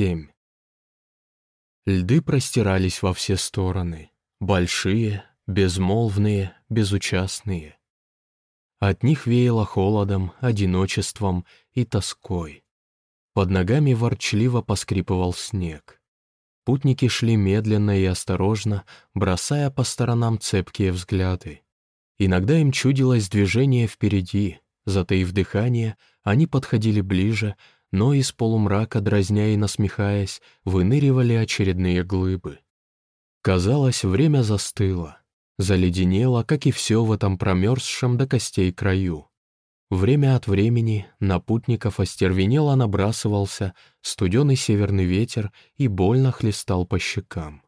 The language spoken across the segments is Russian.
7. Льды простирались во все стороны. Большие, безмолвные, безучастные. От них веяло холодом, одиночеством и тоской. Под ногами ворчливо поскрипывал снег. Путники шли медленно и осторожно, бросая по сторонам цепкие взгляды. Иногда им чудилось движение впереди, затаив дыхание, они подходили ближе, но из полумрака, дразня и насмехаясь, выныривали очередные глыбы. Казалось, время застыло, заледенело, как и все в этом промерзшем до костей краю. Время от времени на путников остервенело набрасывался студеный северный ветер и больно хлестал по щекам.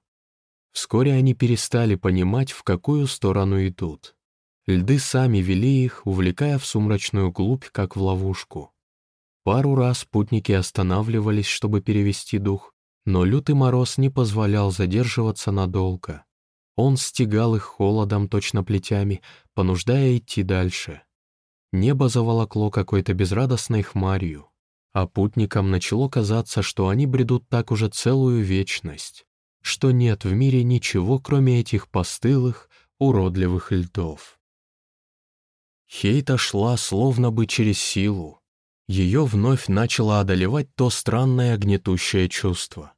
Вскоре они перестали понимать, в какую сторону идут. Льды сами вели их, увлекая в сумрачную глубь, как в ловушку. Пару раз путники останавливались, чтобы перевести дух, но лютый мороз не позволял задерживаться надолго. Он стегал их холодом, точно плетями, понуждая идти дальше. Небо заволокло какой-то безрадостной хмарью, а путникам начало казаться, что они бредут так уже целую вечность, что нет в мире ничего, кроме этих постылых, уродливых льдов. Хейта шла словно бы через силу, ее вновь начало одолевать то странное гнетущее чувство.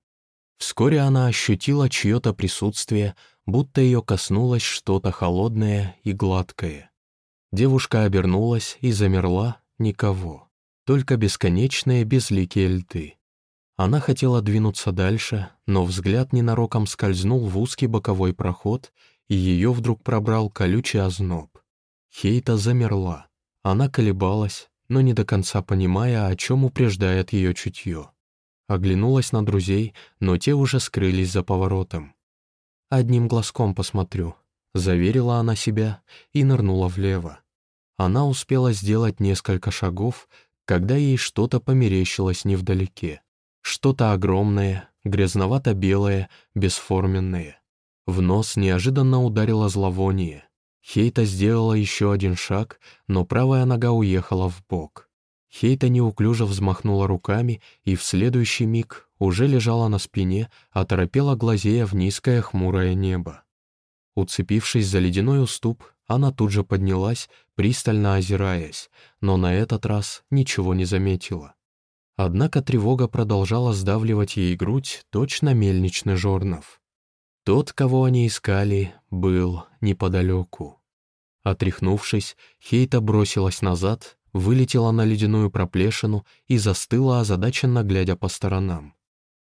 Вскоре она ощутила чье-то присутствие, будто ее коснулось что-то холодное и гладкое. Девушка обернулась и замерла никого, только бесконечные безликие льды. Она хотела двинуться дальше, но взгляд ненароком скользнул в узкий боковой проход, и ее вдруг пробрал колючий озноб. Хейта замерла. Она колебалась, но не до конца понимая, о чем упреждает ее чутье. Оглянулась на друзей, но те уже скрылись за поворотом. «Одним глазком посмотрю», — заверила она себя и нырнула влево. Она успела сделать несколько шагов, когда ей что-то померещилось невдалеке. Что-то огромное, грязновато-белое, бесформенное. В нос неожиданно ударило зловоние. Хейта сделала еще один шаг, но правая нога уехала в бок. Хейта неуклюже взмахнула руками и в следующий миг уже лежала на спине, оторопела глазея в низкое хмурое небо. Уцепившись за ледяной уступ, она тут же поднялась, пристально озираясь, но на этот раз ничего не заметила. Однако тревога продолжала сдавливать ей грудь точно мельничный жорнов. Тот, кого они искали, был неподалеку. Отряхнувшись, Хейта бросилась назад, вылетела на ледяную проплешину и застыла, озадаченно глядя по сторонам.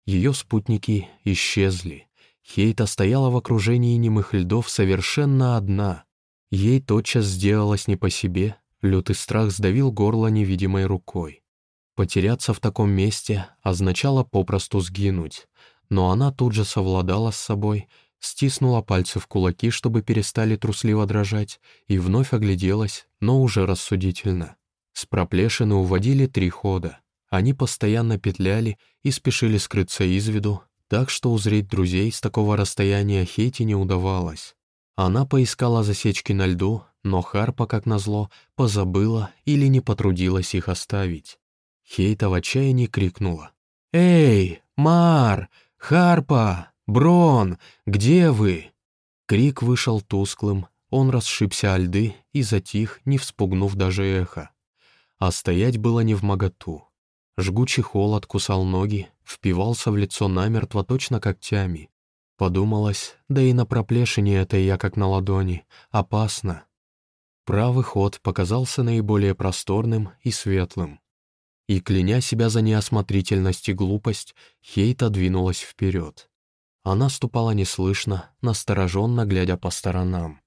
Ее спутники исчезли. Хейта стояла в окружении немых льдов совершенно одна. Ей тотчас сделалось не по себе, лютый страх сдавил горло невидимой рукой. Потеряться в таком месте означало попросту сгинуть, но она тут же совладала с собой, стиснула пальцы в кулаки, чтобы перестали трусливо дрожать, и вновь огляделась, но уже рассудительно. С проплешины уводили три хода. Они постоянно петляли и спешили скрыться из виду, так что узреть друзей с такого расстояния Хейти не удавалось. Она поискала засечки на льду, но Харпа, как назло, позабыла или не потрудилась их оставить. Хейта в отчаянии крикнула. «Эй, Мар! «Харпа! Брон! Где вы?» Крик вышел тусклым, он расшибся о льды и затих, не вспугнув даже эхо. А стоять было не в моготу. Жгучий холод кусал ноги, впивался в лицо намертво точно когтями. Подумалось, да и на проплешине это я как на ладони. Опасно. Правый ход показался наиболее просторным и светлым и, кляня себя за неосмотрительность и глупость, Хейта двинулась вперед. Она ступала неслышно, настороженно глядя по сторонам.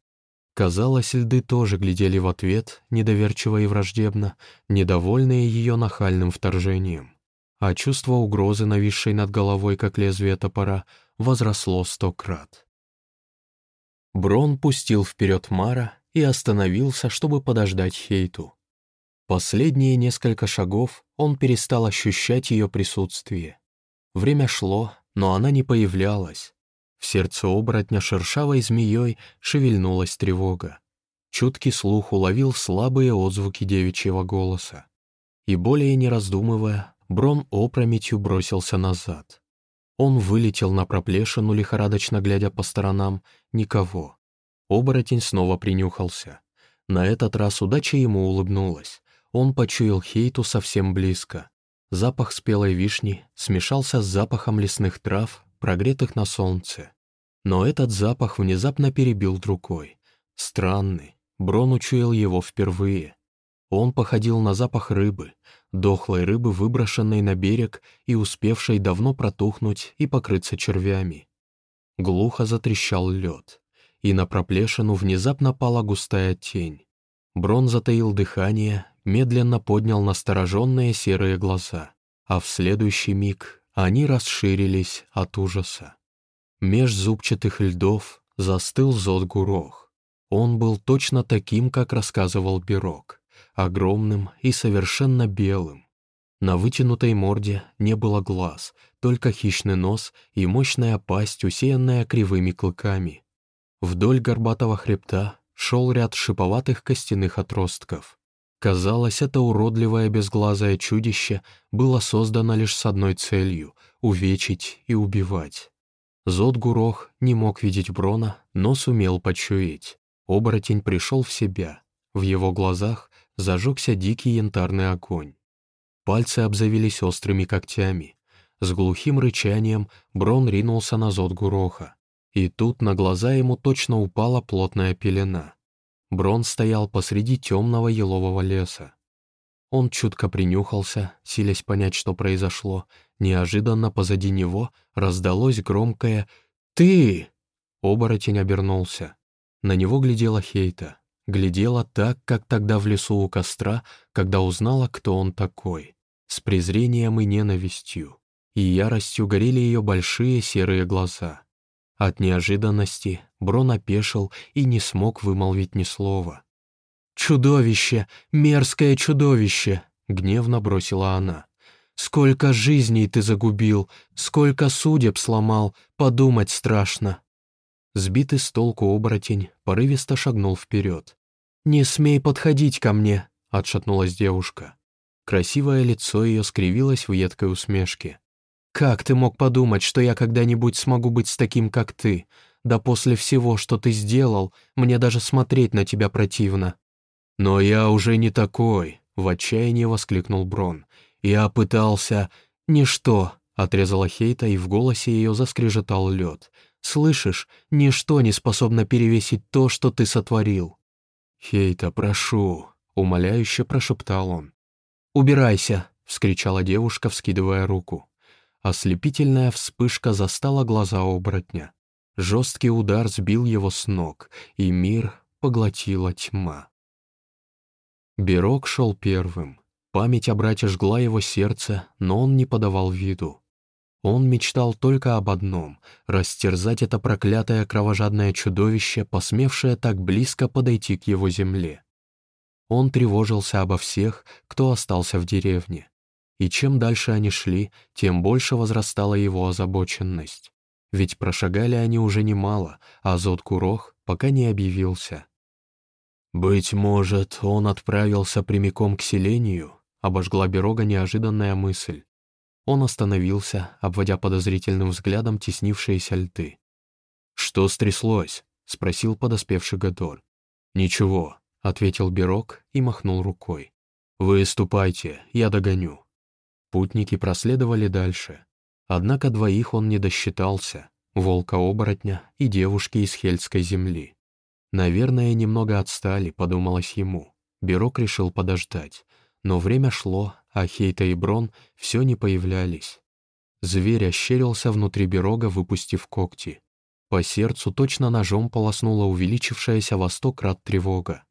Казалось, льды тоже глядели в ответ, недоверчиво и враждебно, недовольные ее нахальным вторжением. А чувство угрозы, нависшей над головой, как лезвие топора, возросло сто крат. Брон пустил вперед Мара и остановился, чтобы подождать Хейту. Последние несколько шагов он перестал ощущать ее присутствие. Время шло, но она не появлялась. В сердце оборотня шершавой змеей шевельнулась тревога. Чуткий слух уловил слабые отзвуки девичьего голоса. И более не раздумывая, Брон опрометью бросился назад. Он вылетел на проплешину, лихорадочно глядя по сторонам. Никого. Оборотень снова принюхался. На этот раз удача ему улыбнулась. Он почуял Хейту совсем близко. Запах спелой вишни смешался с запахом лесных трав, прогретых на солнце. Но этот запах внезапно перебил другой. Странный. Брон учуял его впервые. Он походил на запах рыбы, дохлой рыбы, выброшенной на берег и успевшей давно протухнуть и покрыться червями. Глухо затрещал лед, и на проплешину внезапно пала густая тень. Брон затаил дыхание, медленно поднял настороженные серые глаза, а в следующий миг они расширились от ужаса. Меж зубчатых льдов застыл Зод-Гурох. Он был точно таким, как рассказывал Бирок, огромным и совершенно белым. На вытянутой морде не было глаз, только хищный нос и мощная пасть, усеянная кривыми клыками. Вдоль горбатого хребта шел ряд шиповатых костяных отростков. Казалось, это уродливое безглазое чудище было создано лишь с одной целью — увечить и убивать. Зод-Гурох не мог видеть Брона, но сумел почуять. Оборотень пришел в себя. В его глазах зажегся дикий янтарный огонь. Пальцы обзавелись острыми когтями. С глухим рычанием Брон ринулся на Зод-Гуроха. И тут на глаза ему точно упала плотная пелена. Брон стоял посреди темного елового леса. Он чутко принюхался, силясь понять, что произошло. Неожиданно позади него раздалось громкое «Ты!». Оборотень обернулся. На него глядела Хейта. Глядела так, как тогда в лесу у костра, когда узнала, кто он такой. С презрением и ненавистью. И яростью горели ее большие серые глаза. От неожиданности Брон опешил и не смог вымолвить ни слова. «Чудовище! Мерзкое чудовище!» — гневно бросила она. «Сколько жизней ты загубил! Сколько судеб сломал! Подумать страшно!» Сбитый с толку оборотень порывисто шагнул вперед. «Не смей подходить ко мне!» — отшатнулась девушка. Красивое лицо ее скривилось в едкой усмешке. «Как ты мог подумать, что я когда-нибудь смогу быть с таким, как ты? Да после всего, что ты сделал, мне даже смотреть на тебя противно». «Но я уже не такой», — в отчаянии воскликнул Брон. «Я пытался...» «Ничто», — отрезала Хейта, и в голосе ее заскрежетал лед. «Слышишь, ничто не способно перевесить то, что ты сотворил». «Хейта, прошу», — умоляюще прошептал он. «Убирайся», — вскричала девушка, вскидывая руку. Ослепительная вспышка застала глаза оборотня. Жесткий удар сбил его с ног, и мир поглотила тьма. Бирок шел первым. Память о брате жгла его сердце, но он не подавал виду. Он мечтал только об одном — растерзать это проклятое кровожадное чудовище, посмевшее так близко подойти к его земле. Он тревожился обо всех, кто остался в деревне и чем дальше они шли, тем больше возрастала его озабоченность. Ведь прошагали они уже немало, а Зод-Курох пока не объявился. «Быть может, он отправился прямиком к селению?» — обожгла Берога неожиданная мысль. Он остановился, обводя подозрительным взглядом теснившиеся льты. «Что стряслось?» — спросил подоспевший Гадор. «Ничего», — ответил Берог и махнул рукой. «Вы ступайте, я догоню». Путники проследовали дальше. Однако двоих он не досчитался — волка-оборотня и девушки из Хельской земли. Наверное, немного отстали, подумалось ему. Бирок решил подождать. Но время шло, а Хейта и Брон все не появлялись. Зверь ощерился внутри Бирога, выпустив когти. По сердцу точно ножом полоснула увеличившаяся во сто крат тревога.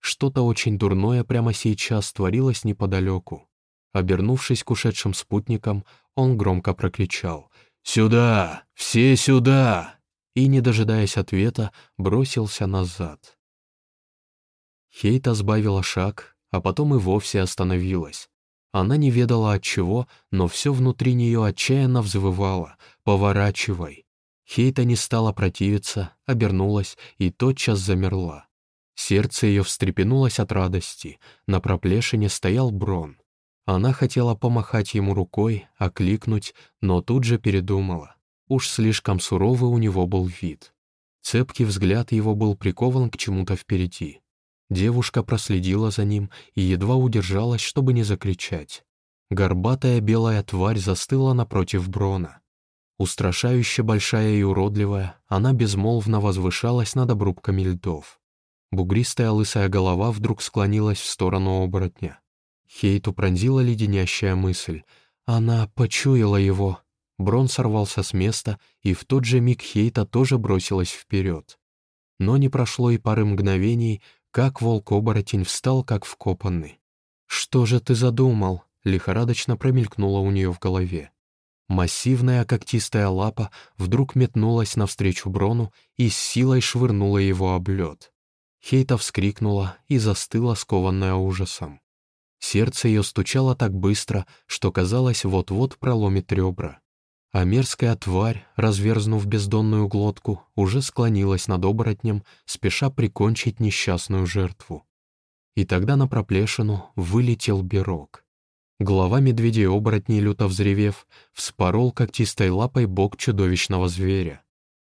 Что-то очень дурное прямо сейчас творилось неподалеку. Обернувшись к ушедшим спутникам, он громко прокричал «Сюда! Все сюда!» и, не дожидаясь ответа, бросился назад. Хейта сбавила шаг, а потом и вовсе остановилась. Она не ведала от чего, но все внутри нее отчаянно взвывало «Поворачивай!». Хейта не стала противиться, обернулась и тотчас замерла. Сердце ее встрепенулось от радости, на проплешине стоял Брон. Она хотела помахать ему рукой, окликнуть, но тут же передумала. Уж слишком суровый у него был вид. Цепкий взгляд его был прикован к чему-то впереди. Девушка проследила за ним и едва удержалась, чтобы не закричать. Горбатая белая тварь застыла напротив Брона. Устрашающе большая и уродливая, она безмолвно возвышалась над обрубками льдов. Бугристая лысая голова вдруг склонилась в сторону оборотня. Хейту пронзила леденящая мысль. Она почуяла его. Брон сорвался с места, и в тот же миг Хейта тоже бросилась вперед. Но не прошло и пары мгновений, как волк-оборотень встал, как вкопанный. «Что же ты задумал?» — лихорадочно промелькнуло у нее в голове. Массивная когтистая лапа вдруг метнулась навстречу Брону и с силой швырнула его об лед. Хейта вскрикнула и застыла, скованная ужасом. Сердце ее стучало так быстро, что казалось, вот-вот проломит ребра. А мерзкая тварь, разверзнув бездонную глотку, уже склонилась над оборотнем, спеша прикончить несчастную жертву. И тогда на проплешину вылетел берок. Глава медведей-оборотней, люто взревев, вспорол когтистой лапой бок чудовищного зверя.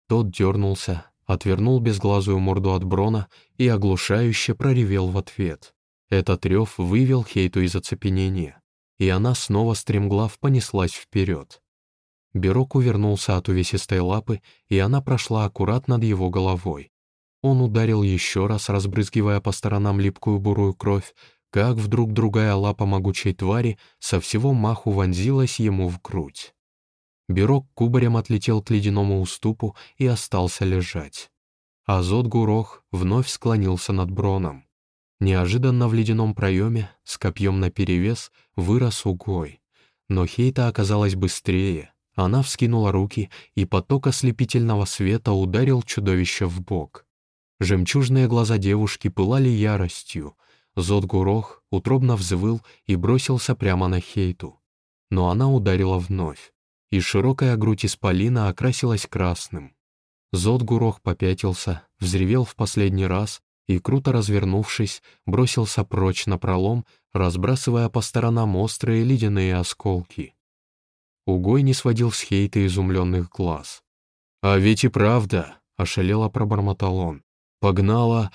Тот дернулся, отвернул безглазую морду от брона и оглушающе проревел в ответ. Этот рев вывел Хейту из оцепенения, и она снова стремглав понеслась вперед. Берок увернулся от увесистой лапы, и она прошла аккурат над его головой. Он ударил еще раз, разбрызгивая по сторонам липкую бурую кровь, как вдруг другая лапа могучей твари со всего маху вонзилась ему в грудь. Берок кубарем отлетел к ледяному уступу и остался лежать. Азот Гурох вновь склонился над Броном. Неожиданно в ледяном проеме, с копьем наперевес, вырос угой. Но Хейта оказалась быстрее, она вскинула руки, и поток ослепительного света ударил чудовище в бок. Жемчужные глаза девушки пылали яростью. Зод-Гурох утробно взвыл и бросился прямо на Хейту. Но она ударила вновь, и широкая грудь исполина окрасилась красным. Зод-Гурох попятился, взревел в последний раз и, круто развернувшись, бросился прочь на пролом, разбрасывая по сторонам острые ледяные осколки. Угой не сводил с Хейта изумленных глаз. «А ведь и правда!» — ошалело пробормотал он. «Погнала!»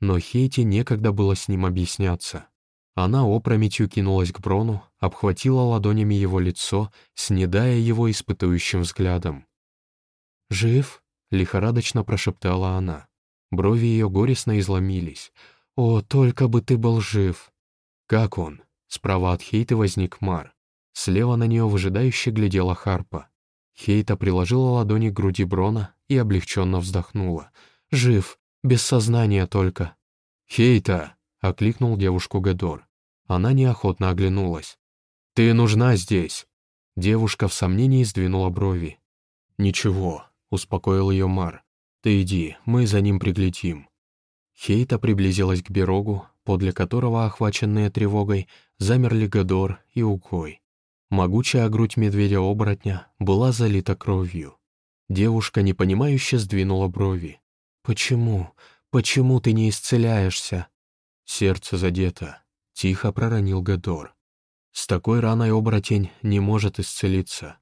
Но Хейте некогда было с ним объясняться. Она опрометью кинулась к Брону, обхватила ладонями его лицо, снедая его испытующим взглядом. «Жив?» — лихорадочно прошептала она. Брови ее горестно изломились. «О, только бы ты был жив!» «Как он?» — справа от Хейты возник Мар. Слева на нее выжидающе глядела Харпа. Хейта приложила ладони к груди Брона и облегченно вздохнула. «Жив, без сознания только». «Хейта!» — окликнул девушку Гедор. Она неохотно оглянулась. «Ты нужна здесь!» Девушка в сомнении сдвинула брови. «Ничего», — успокоил ее Мар. «Ты иди, мы за ним приглядим». Хейта приблизилась к Берогу, подле которого, охваченные тревогой, замерли Гадор и Укой. Могучая грудь медведя-оборотня была залита кровью. Девушка непонимающе сдвинула брови. «Почему? Почему ты не исцеляешься?» Сердце задето. Тихо проронил Гадор. С такой раной оборотень не может исцелиться.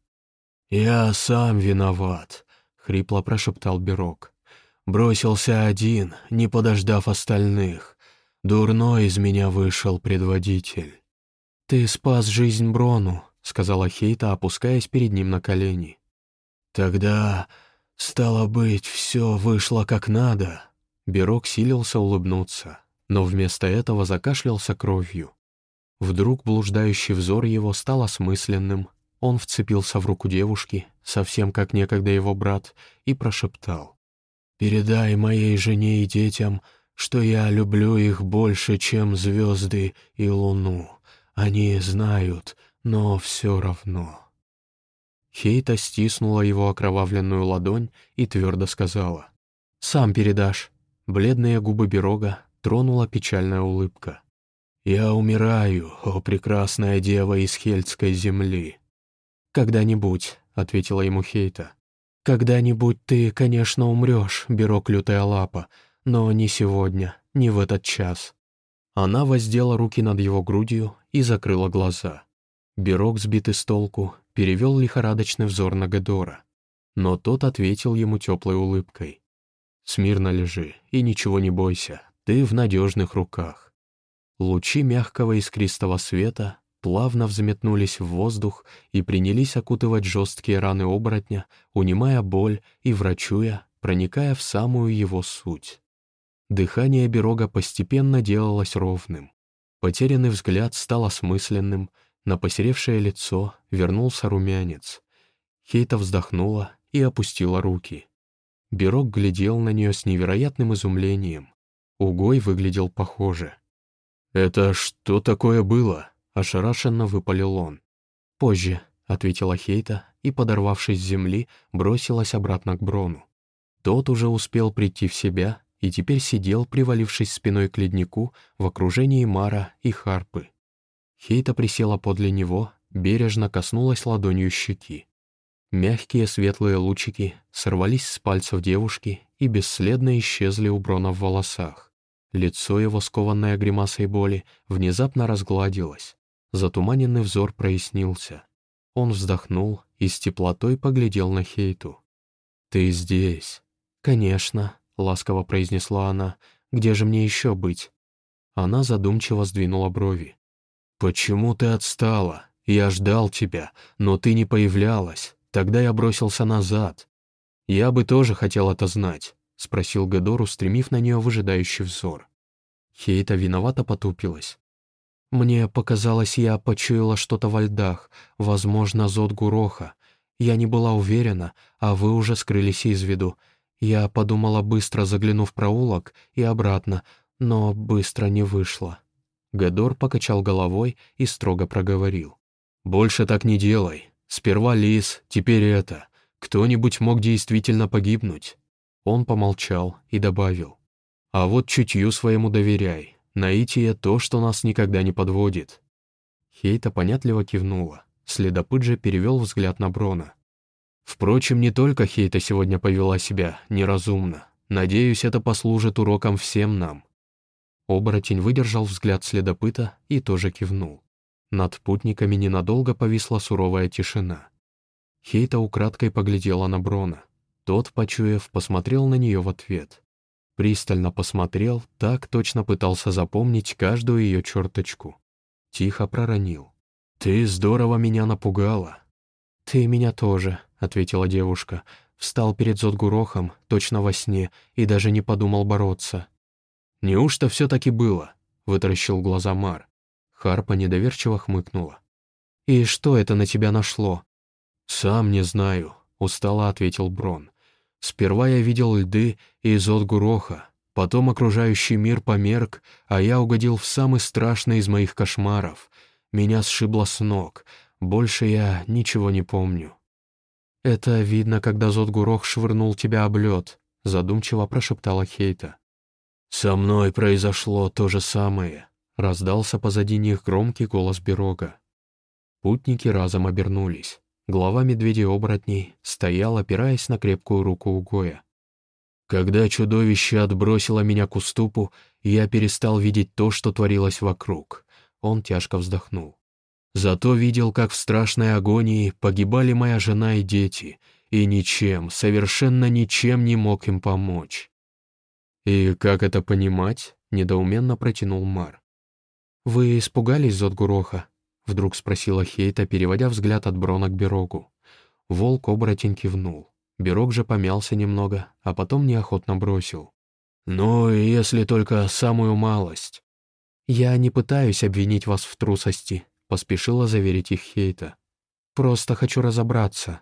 «Я сам виноват», — хрипло прошептал Берок. «Бросился один, не подождав остальных. Дурной из меня вышел предводитель». «Ты спас жизнь Брону», сказала Хейта, опускаясь перед ним на колени. «Тогда, стало быть, все вышло как надо». Берок силился улыбнуться, но вместо этого закашлялся кровью. Вдруг блуждающий взор его стал осмысленным. Он вцепился в руку девушки, совсем как некогда его брат, и прошептал. «Передай моей жене и детям, что я люблю их больше, чем звезды и луну. Они знают, но все равно. Хейта стиснула его окровавленную ладонь и твердо сказала. «Сам передашь». Бледные губы Берога тронула печальная улыбка. «Я умираю, о прекрасная дева из хельтской земли». «Когда-нибудь», — ответила ему Хейта. «Когда-нибудь ты, конечно, умрешь, Берог Лютая Лапа, но не сегодня, не в этот час». Она воздела руки над его грудью и закрыла глаза. Бирок, сбитый с толку, перевел лихорадочный взор на Гедора. Но тот ответил ему теплой улыбкой. «Смирно лежи и ничего не бойся, ты в надежных руках». Лучи мягкого искристого света плавно взметнулись в воздух и принялись окутывать жесткие раны оборотня, унимая боль и врачуя, проникая в самую его суть. Дыхание Берога постепенно делалось ровным. Потерянный взгляд стал осмысленным, на посеревшее лицо вернулся румянец. Хейта вздохнула и опустила руки. Берог глядел на нее с невероятным изумлением. Угой выглядел похоже. «Это что такое было?» — ошарашенно выпалил он. «Позже», — ответила Хейта и, подорвавшись с земли, бросилась обратно к Брону. Тот уже успел прийти в себя и теперь сидел, привалившись спиной к леднику, в окружении Мара и Харпы. Хейта присела подле него, бережно коснулась ладонью щеки. Мягкие светлые лучики сорвались с пальцев девушки и бесследно исчезли у Брона в волосах. Лицо его, скованное гримасой боли, внезапно разгладилось. Затуманенный взор прояснился. Он вздохнул и с теплотой поглядел на Хейту. «Ты здесь?» «Конечно», — ласково произнесла она. «Где же мне еще быть?» Она задумчиво сдвинула брови. «Почему ты отстала? Я ждал тебя, но ты не появлялась. Тогда я бросился назад. Я бы тоже хотел это знать», — спросил Гедор, устремив на нее выжидающий взор. Хейта виновато потупилась. «Мне показалось, я почуяла что-то во льдах, возможно, зод Гуроха. Я не была уверена, а вы уже скрылись из виду. Я подумала, быстро загляну в проулок и обратно, но быстро не вышло». Гедор покачал головой и строго проговорил. «Больше так не делай. Сперва лис, теперь это. Кто-нибудь мог действительно погибнуть?» Он помолчал и добавил. «А вот чутью своему доверяй. Наитие — то, что нас никогда не подводит». Хейта понятливо кивнула. Следопыт же перевел взгляд на Брона. Впрочем, не только Хейта сегодня повела себя неразумно. Надеюсь, это послужит уроком всем нам. Оборотень выдержал взгляд следопыта и тоже кивнул. Над путниками ненадолго повисла суровая тишина. Хейта украдкой поглядела на Брона. Тот, почуяв, посмотрел на нее в ответ. Пристально посмотрел, так точно пытался запомнить каждую ее черточку. Тихо проронил. «Ты здорово меня напугала». «Ты меня тоже», — ответила девушка. Встал перед Зодгурохом, точно во сне, и даже не подумал бороться. «Неужто все-таки было?» — вытаращил глаза Мар. Харпа недоверчиво хмыкнула. «И что это на тебя нашло?» «Сам не знаю», — устало ответил Брон. «Сперва я видел льды и изот Гуроха, потом окружающий мир померк, а я угодил в самый страшный из моих кошмаров. Меня сшибло с ног, больше я ничего не помню». «Это видно, когда Зод Гурох швырнул тебя об лед», — задумчиво прошептала Хейта. «Со мной произошло то же самое», Раздался позади них громкий голос Берога. Путники разом обернулись. Глава медведей-оборотней стоял, опираясь на крепкую руку Угоя. Когда чудовище отбросило меня к уступу, я перестал видеть то, что творилось вокруг. Он тяжко вздохнул. Зато видел, как в страшной агонии погибали моя жена и дети, и ничем, совершенно ничем не мог им помочь. «И как это понимать?» — недоуменно протянул Мар. «Вы испугались, Зодгуроха?» — вдруг спросила Хейта, переводя взгляд от Брона к Берогу. Волк-оборотень кивнул. Берог же помялся немного, а потом неохотно бросил. «Ну, если только самую малость». «Я не пытаюсь обвинить вас в трусости», — поспешила заверить их Хейта. «Просто хочу разобраться».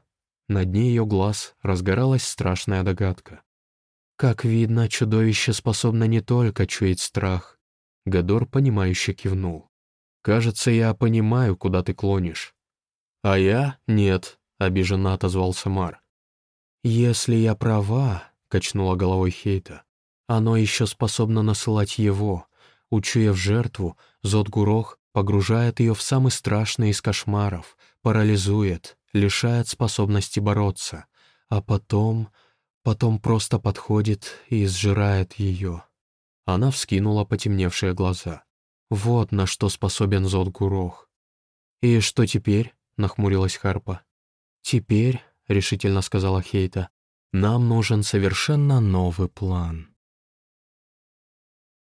На дне ее глаз разгоралась страшная догадка. Как видно, чудовище способно не только чуять страх, Гадор, понимающе кивнул. «Кажется, я понимаю, куда ты клонишь». «А я — нет», — обиженно отозвался Мар. «Если я права», — качнула головой Хейта, — «оно еще способно насылать его. Учуяв жертву, Зодгурох погружает ее в самый страшный из кошмаров, парализует, лишает способности бороться, а потом... потом просто подходит и сжирает ее». Она вскинула потемневшие глаза. Вот на что способен Зод Гурох. «И что теперь?» — нахмурилась Харпа. «Теперь», — решительно сказала Хейта, — «нам нужен совершенно новый план».